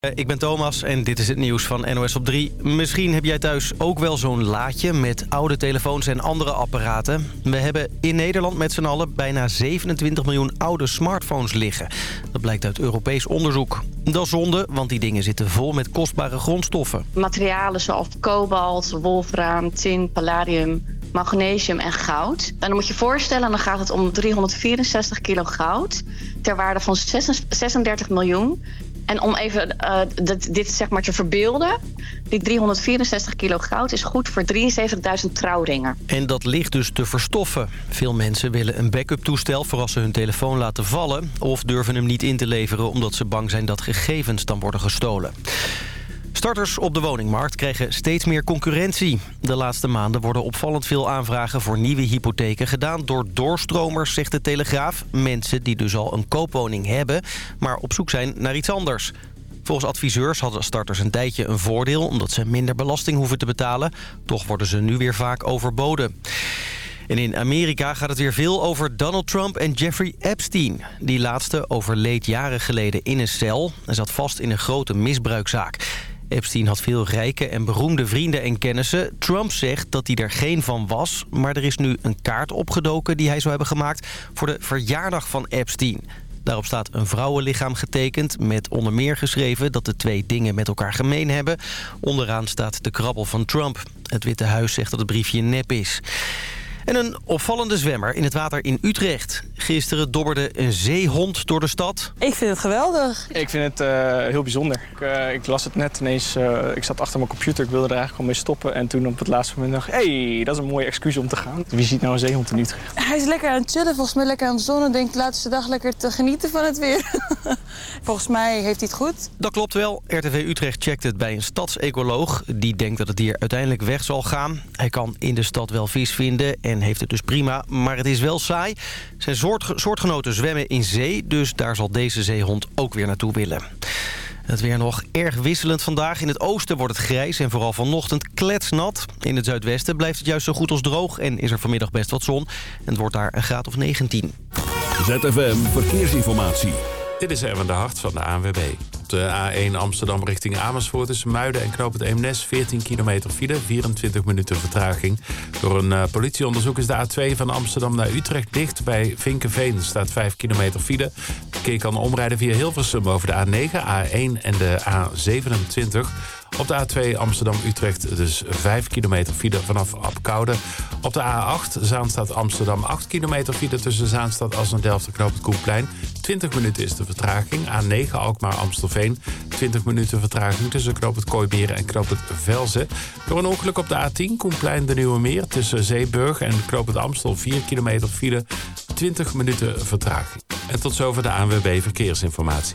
Eh, ik ben Thomas en dit is het nieuws van NOS op 3. Misschien heb jij thuis ook wel zo'n laadje met oude telefoons en andere apparaten. We hebben in Nederland met z'n allen bijna 27 miljoen oude smartphones liggen. Dat blijkt uit Europees onderzoek. Dat is zonde, want die dingen zitten vol met kostbare grondstoffen. Materialen zoals kobalt, wolfraam, tin, palladium, magnesium en goud. En dan moet je je voorstellen, dan gaat het om 364 kilo goud... ter waarde van 36 miljoen en om even uh, dit, dit, zeg maar te verbeelden... die 364 kilo goud is goed voor 73.000 trouwringen. En dat ligt dus te verstoffen. Veel mensen willen een backup toestel voor als ze hun telefoon laten vallen... of durven hem niet in te leveren omdat ze bang zijn dat gegevens dan worden gestolen. Starters op de woningmarkt krijgen steeds meer concurrentie. De laatste maanden worden opvallend veel aanvragen voor nieuwe hypotheken gedaan door doorstromers, zegt de Telegraaf. Mensen die dus al een koopwoning hebben, maar op zoek zijn naar iets anders. Volgens adviseurs hadden starters een tijdje een voordeel... omdat ze minder belasting hoeven te betalen. Toch worden ze nu weer vaak overboden. En in Amerika gaat het weer veel over Donald Trump en Jeffrey Epstein. Die laatste overleed jaren geleden in een cel... en zat vast in een grote misbruikzaak. Epstein had veel rijke en beroemde vrienden en kennissen. Trump zegt dat hij er geen van was. Maar er is nu een kaart opgedoken die hij zou hebben gemaakt... voor de verjaardag van Epstein. Daarop staat een vrouwenlichaam getekend met onder meer geschreven... dat de twee dingen met elkaar gemeen hebben. Onderaan staat de krabbel van Trump. Het Witte Huis zegt dat het briefje nep is. En een opvallende zwemmer in het water in Utrecht. Gisteren dobberde een zeehond door de stad. Ik vind het geweldig. Ik vind het uh, heel bijzonder. Ik, uh, ik, las het net ineens. Uh, ik zat achter mijn computer. Ik wilde er eigenlijk al mee stoppen. En toen op het laatste moment dacht ik... hé, hey, dat is een mooie excuus om te gaan. Wie ziet nou een zeehond in Utrecht? Hij is lekker aan het chillen. Volgens mij lekker aan de zon. En denkt de laatste dag lekker te genieten van het weer. volgens mij heeft hij het goed. Dat klopt wel. RTV Utrecht checkt het bij een stadsecoloog. Die denkt dat het dier uiteindelijk weg zal gaan. Hij kan in de stad wel vis vinden en heeft het dus prima. Maar het is wel saai. Zijn soort, soortgenoten zwemmen in zee, dus daar zal deze zeehond ook weer naartoe willen. Het weer nog erg wisselend vandaag. In het oosten wordt het grijs en vooral vanochtend kletsnat. In het zuidwesten blijft het juist zo goed als droog en is er vanmiddag best wat zon. En het wordt daar een graad of 19. ZFM Verkeersinformatie. Dit is Erwin de Hart van de ANWB. Op de A1 Amsterdam richting Amersfoort tussen Muiden en Knoop het Eemnes 14 kilometer file, 24 minuten vertraging. Door een uh, politieonderzoek is de A2 van Amsterdam naar Utrecht dicht. Bij Vinkenveen staat 5 kilometer file. Verkeer kan omrijden via Hilversum over de A9, A1 en de A27. Op de A2 Amsterdam-Utrecht dus 5 kilometer file vanaf Apkoude. Op de A8 Zaanstad Amsterdam 8 kilometer file tussen Zaanstad als en Knoop het Koenplein. 20 minuten is de vertraging. A9 Alkmaar-Amstelveen. 20 minuten vertraging tussen Knoop het Kooimeer en Knoop het Velzen. Door een ongeluk op de A10 Koenplein de Nieuwe Meer tussen Zeeburg en Knoop het Amstel 4 kilometer file. 20 minuten vertraging. En tot zover de ANWB Verkeersinformatie.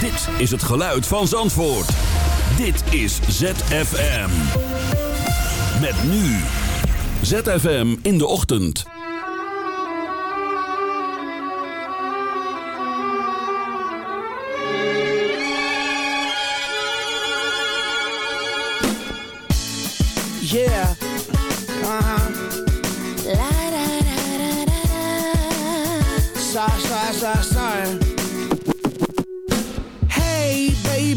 Dit is het geluid van Zandvoort. Dit is ZFM. Met nu. ZFM in de ochtend. Yeah. Uh-huh. Sorry, sorry, sorry, sorry.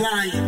Lying.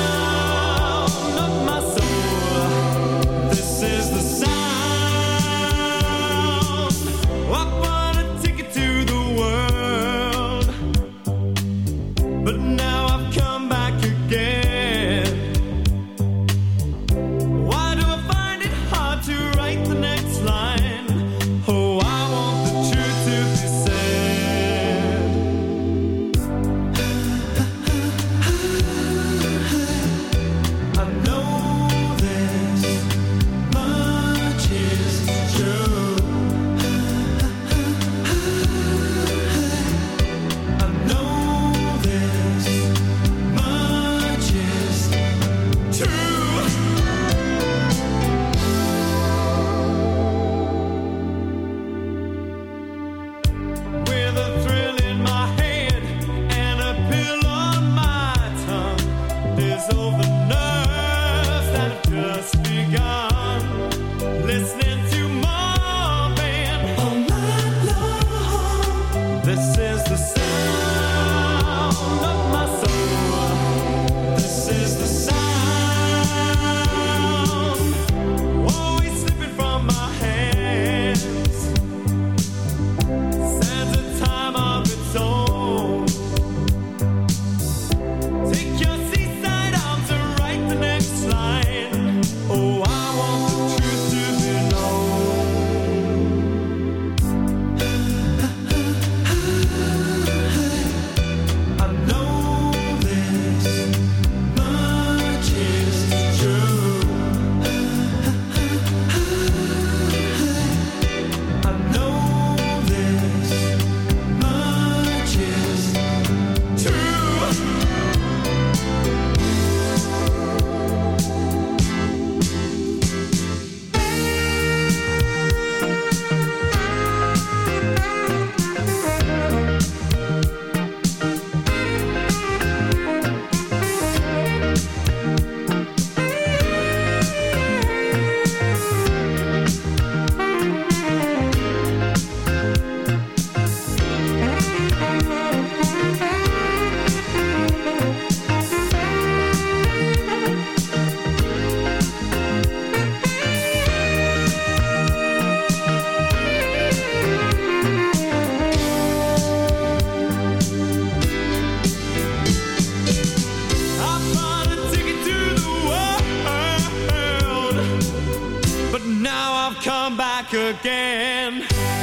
again.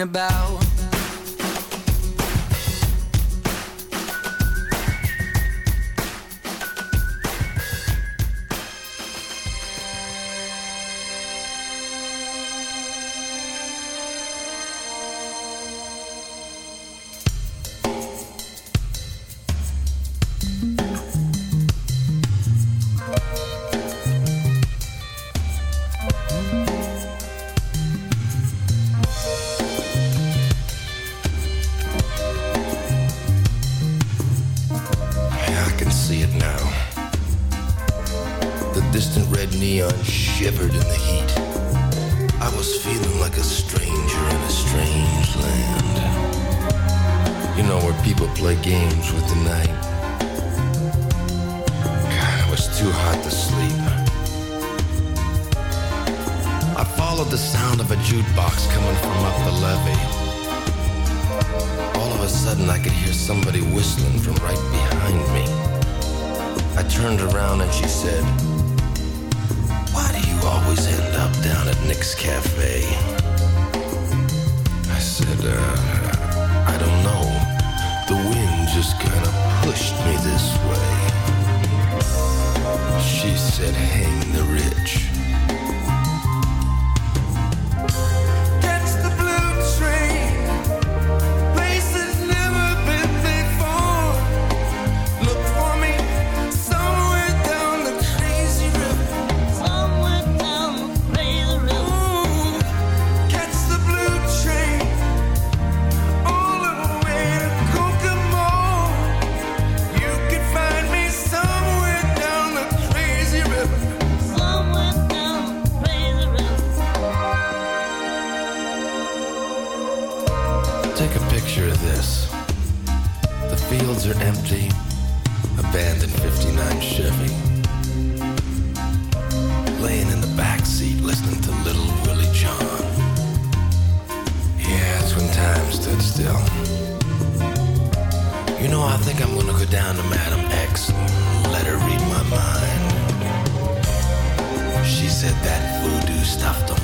about down to Madam X, let her read my mind. She said that voodoo stuff don't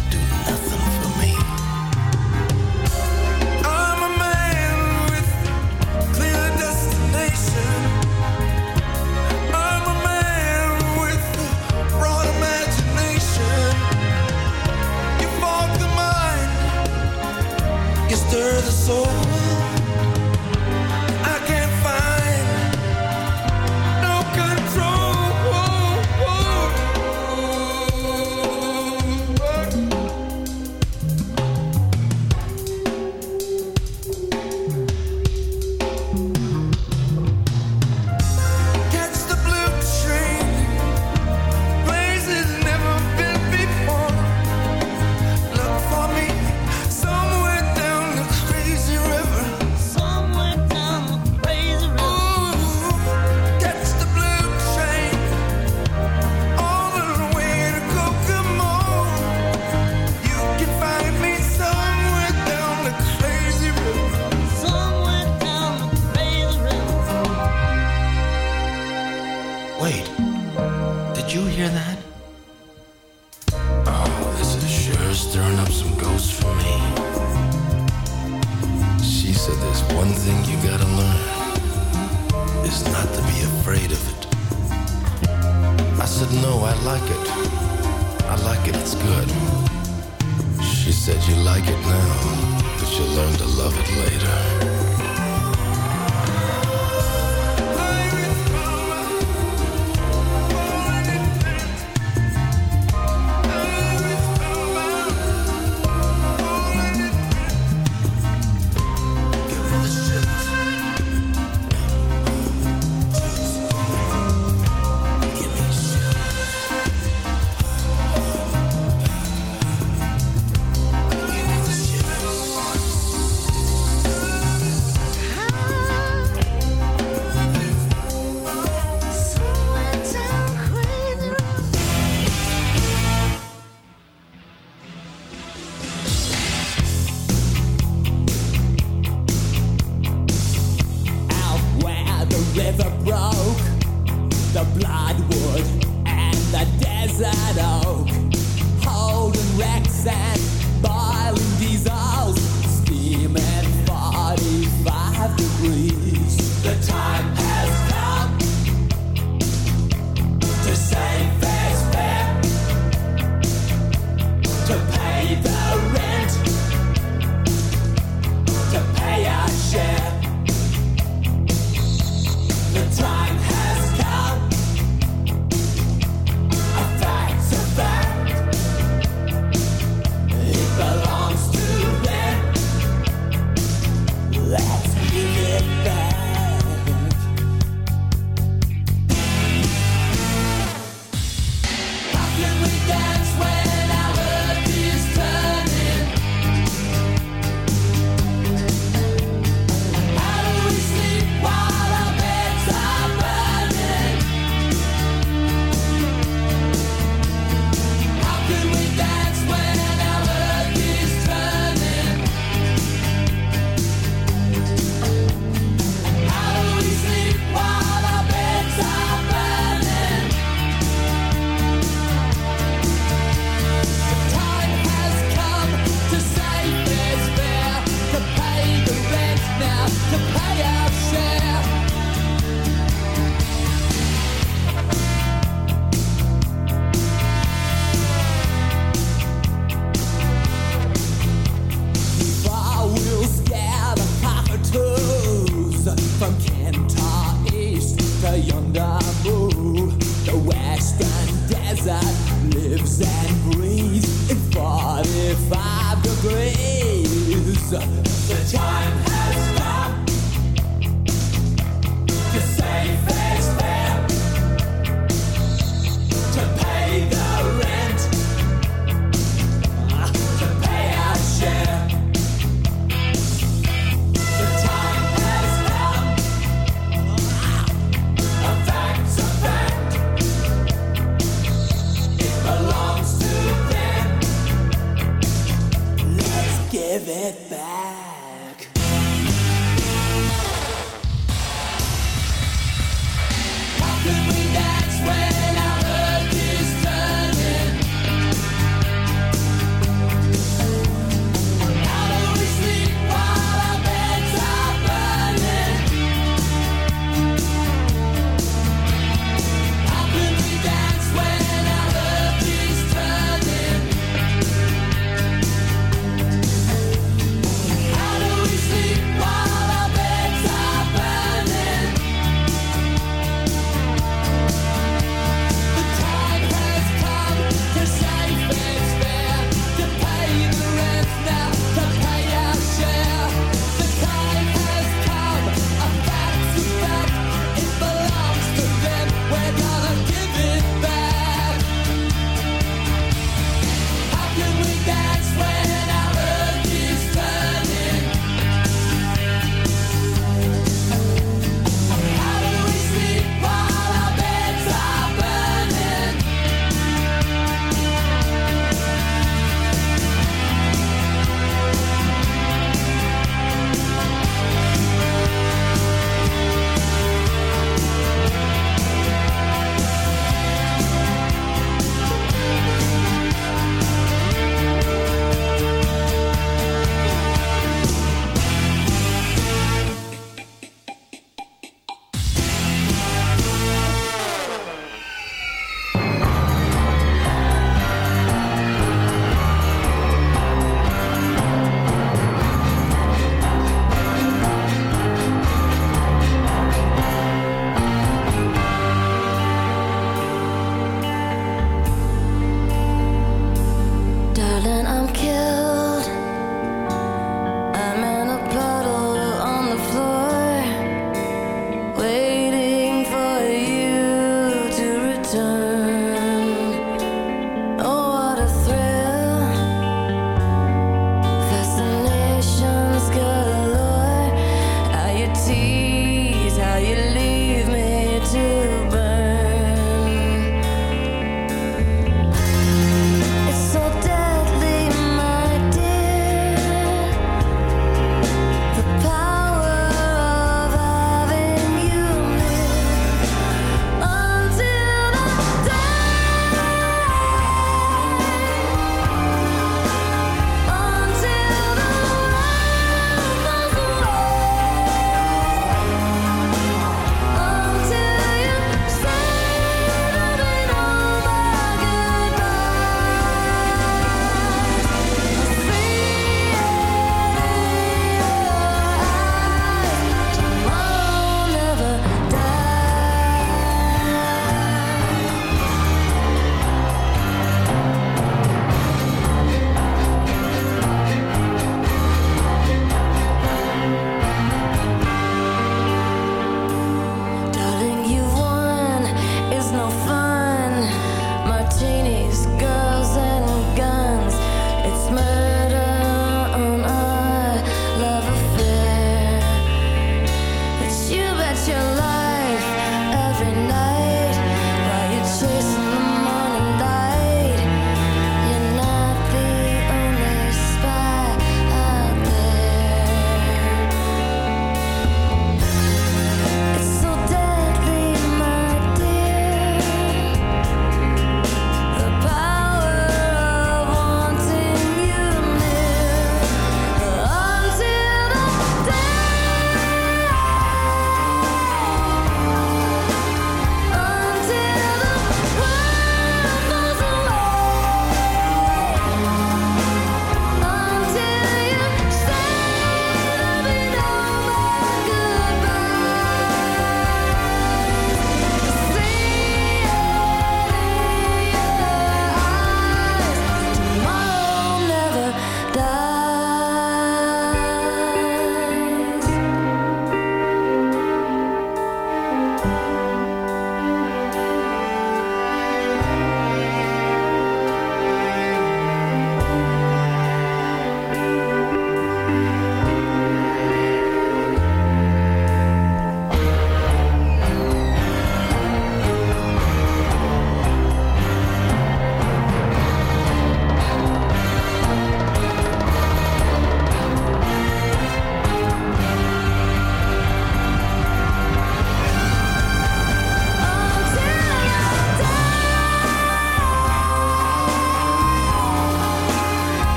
learn to love it later.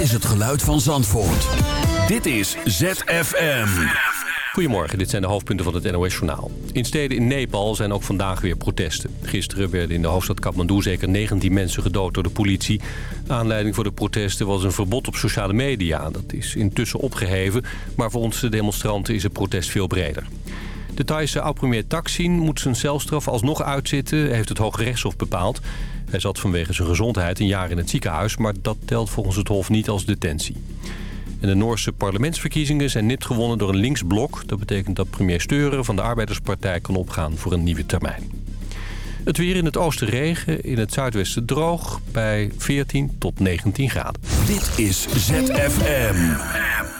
Dit is het geluid van Zandvoort. Dit is ZFM. Goedemorgen, dit zijn de hoofdpunten van het NOS-journaal. In steden in Nepal zijn ook vandaag weer protesten. Gisteren werden in de hoofdstad Kathmandu zeker 19 mensen gedood door de politie. Aanleiding voor de protesten was een verbod op sociale media. Dat is intussen opgeheven, maar voor ons de demonstranten is het protest veel breder. De Thaise oud-premier Thaksin moet zijn celstraf alsnog uitzitten, heeft het Hoge Rechtshof bepaald. Hij zat vanwege zijn gezondheid een jaar in het ziekenhuis, maar dat telt volgens het Hof niet als detentie. En de Noorse parlementsverkiezingen zijn net gewonnen door een linksblok. Dat betekent dat premier Steuren van de Arbeiderspartij kan opgaan voor een nieuwe termijn. Het weer in het oosten regen, in het zuidwesten droog bij 14 tot 19 graden. Dit is ZFM.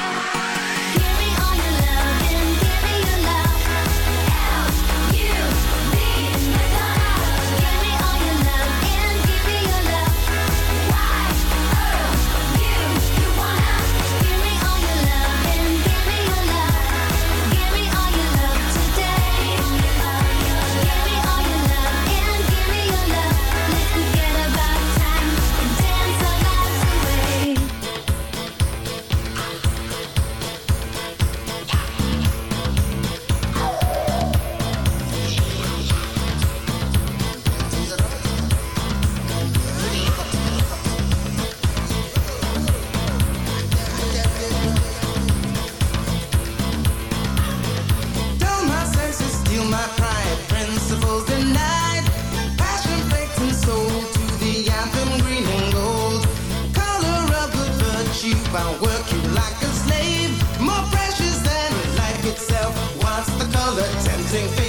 things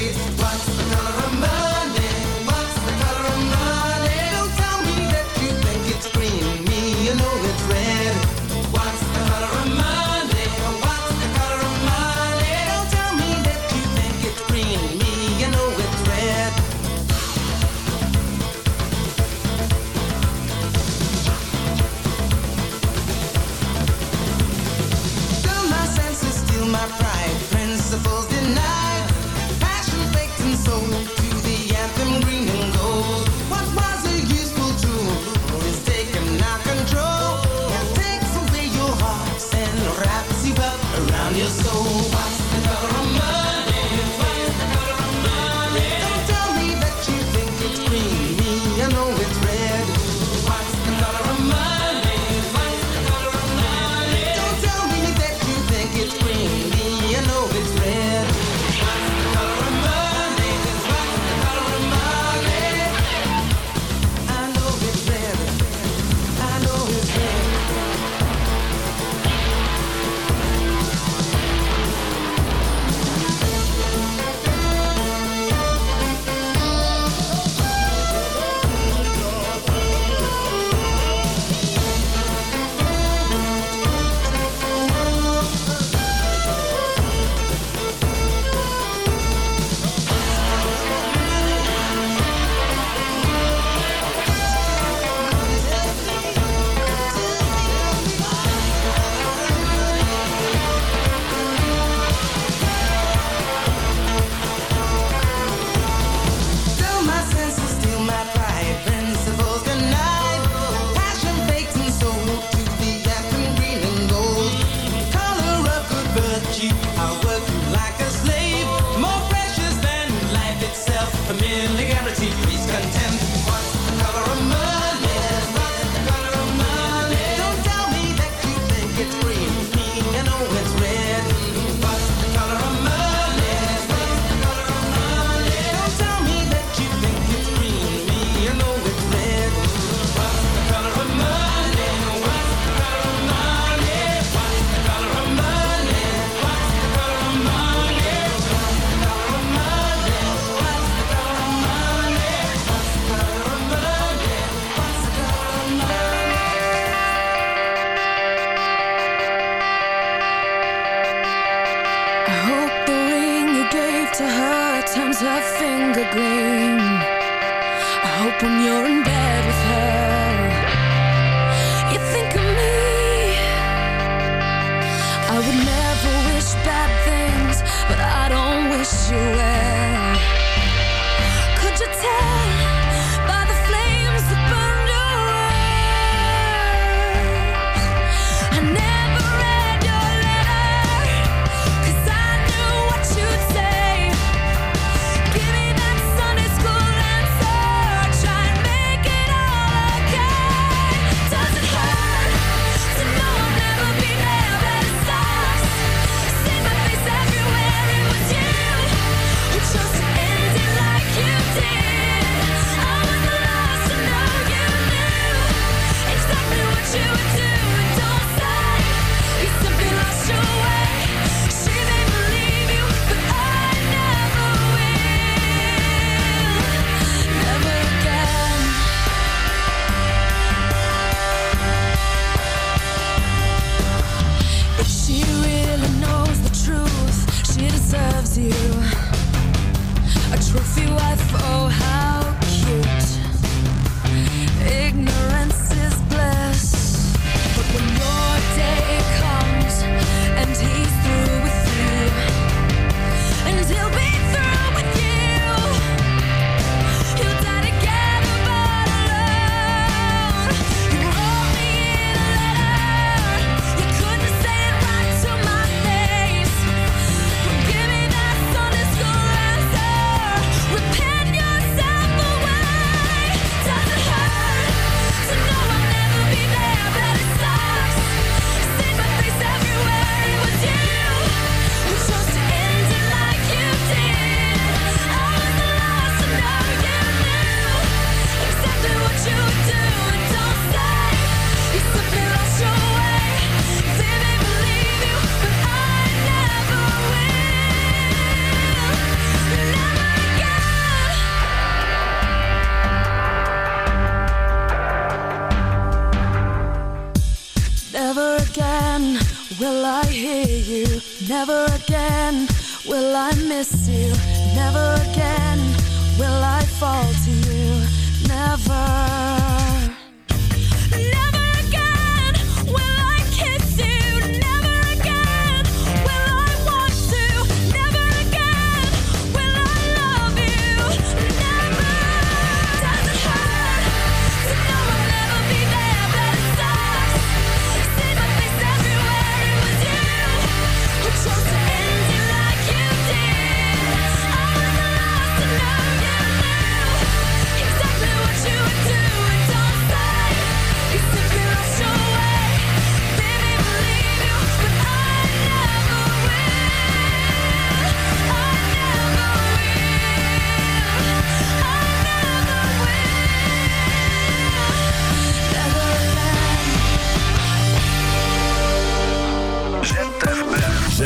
You're so